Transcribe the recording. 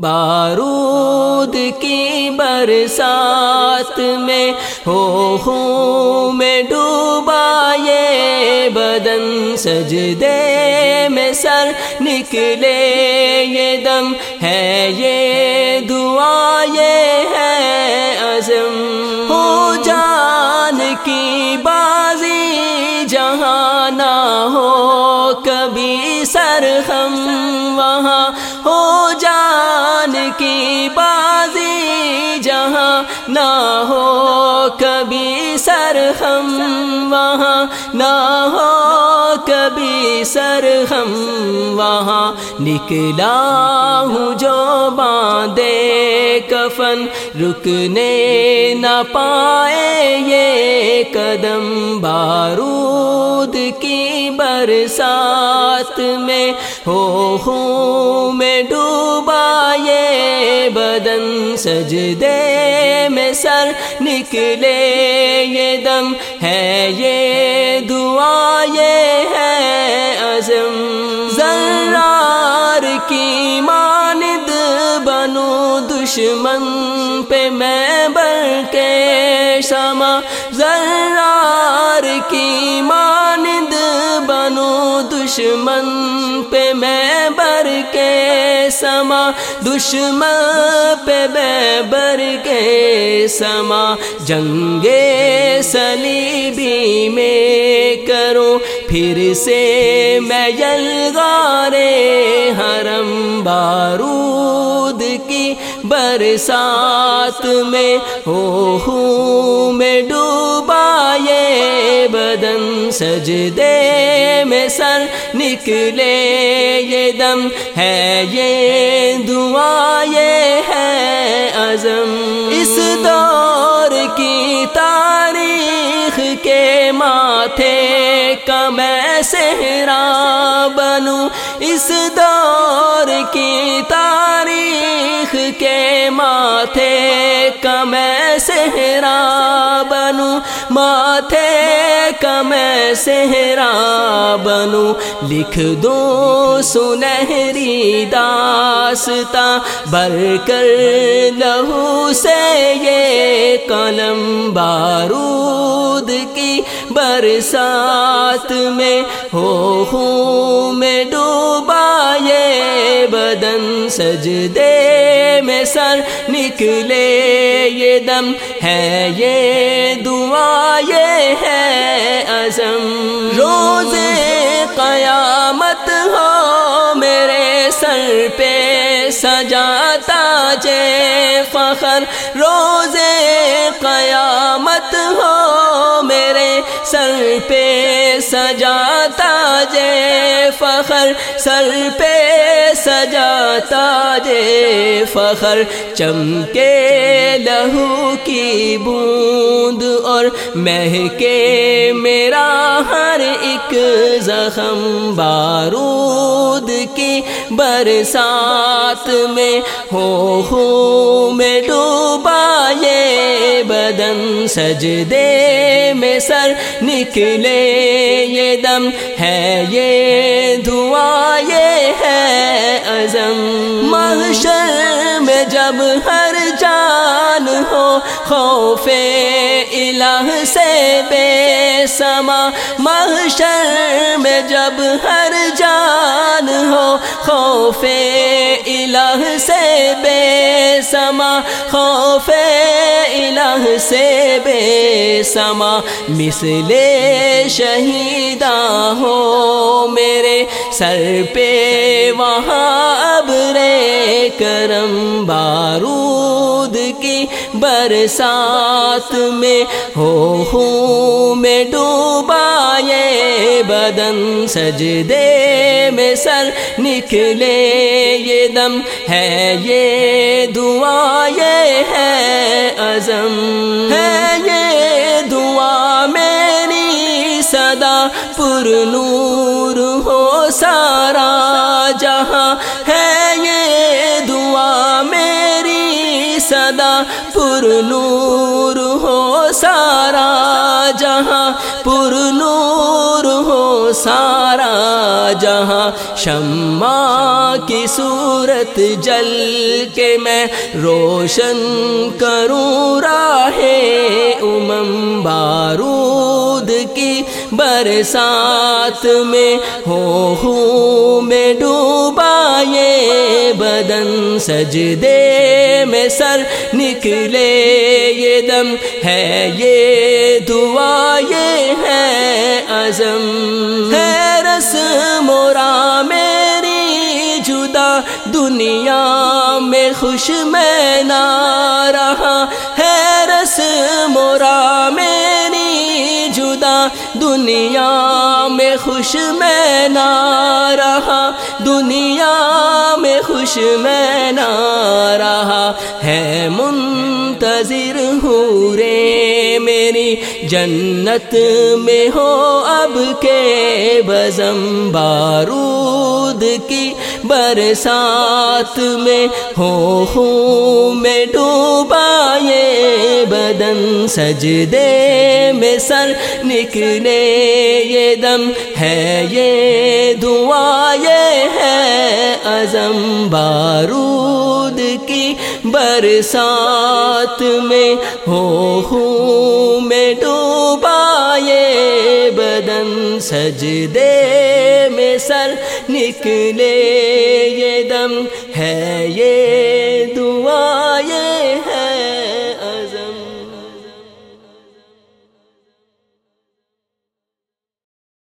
بارود کی برسات میں ہو ہوں میں ڈوبا یہ بدن، سجدے میں سر نکلے یہ دم ہے یہ دعا، یہ ہے عزم۔ ہو جان کی بازی جہاں نہ ہو کی بازی جہاں نہ ہو کبھی سر ہم وہاں نہ ہو کبھی سر ہم وہاں نکلا ہوں جو باندھے کفن۔ رکنے نہ پائے یہ قدم بارود کی برسات میں۔ ہو ہوں میں ڈوبا یہ بدن، سجدے میں سر نکلے یہ دم۔ ہے یہ دعا، یہ عزم، زرار کی ماند بنو دشمن پہ میں بر کے شما زرار کی ماند بنو دشمن پہ میں سما، دشمن پہ بے بر کے سما۔ جنگ سلیبی میں کروں، پھر سے میں یلغارے حرم بارود کی برسات میں، ہو ہوں میں ڈوبا یہ بدن سجدے میں سر نکلے یہ دم ہے یہ دعا یہ ہے عزم اس دور کی تاریخ کے ماتھے کا میں صحرا بنوں اس دور کی تاریخ ماتھے کا میں صحرا بنوں ماتھے کا میں صحرا بنوں لکھ دو سنہری داستا بر کر لہو سے یہ قلم بارود کی برسات میں، ہو ہوں میں ڈوبا یہ بدن سجدے میں سر نکلے، یہ دم ہے، یہ دعا، یہ ہے عزم۔ روز قیامت ہو، میرے سر پہ سجاتا جے فخر۔ روز قیامت ہو، میرے سر پہ سجاتا جے فخر، سر پہ سجاتا جے فخر۔ چمکے لہو کی بوند اور مہکے میرا ہر ایک زخم۔ بارود کی برسات میں ہو ہوں میں ڈوبا یہ بدن سجدے میں سر نکلے یہ دم ہے یہ دعا یہ ہے عزم محشر میں جب ہر جان ہو خوف الہ سے بے سما محشر میں جب ہر جان ہو خوف الہ سے بے سما، خوف الہ سے بے سما۔ مثل شہیدہ ہو میرے سر پہ، وہاں اب رے کرم بارود کی برسات میں ہو، ہوں میں ڈوبا بدن سجدے میں سر نکلے، یہ دم ہے، یہ دعا، یہ ہے عزم ہے، یہ دعا، میری صدا پر نور ہو، سارا صدا پر نور ہو سارا جہاں، پر نور ہو سارا جہاں۔ شمع کی صورت جل کے میں روشن کروں راہ امم بارود کی برسات میں، ہو ہوں میں ڈوبا یہ بدن سجدے میں سر نکلے، یہ دم ہے، یہ دعا یہ ہے عزم ہے۔ رس مورا، میری جدا دنیا میں خوش میں نہ رہا ہے۔ رس مورا، میری جدا دنیا میں خوش میں نہ رہا۔ دنیا میں خوش میں نہ رہا۔ ہے منتظر ہوں رے میری۔ جنت میں ہو اب کے بزم۔ بارود کی برسات میں ہو ہوں میں ڈوبا یہ بدن سجدے میں سر نکلے یہ دم ہے، یہ دعا، یہ ہے عزم بارود کی برسات میں ہو، ہوں میں ڈوبا یہ بدن سجدے میں سر نکلے یہ دم ہے، یہ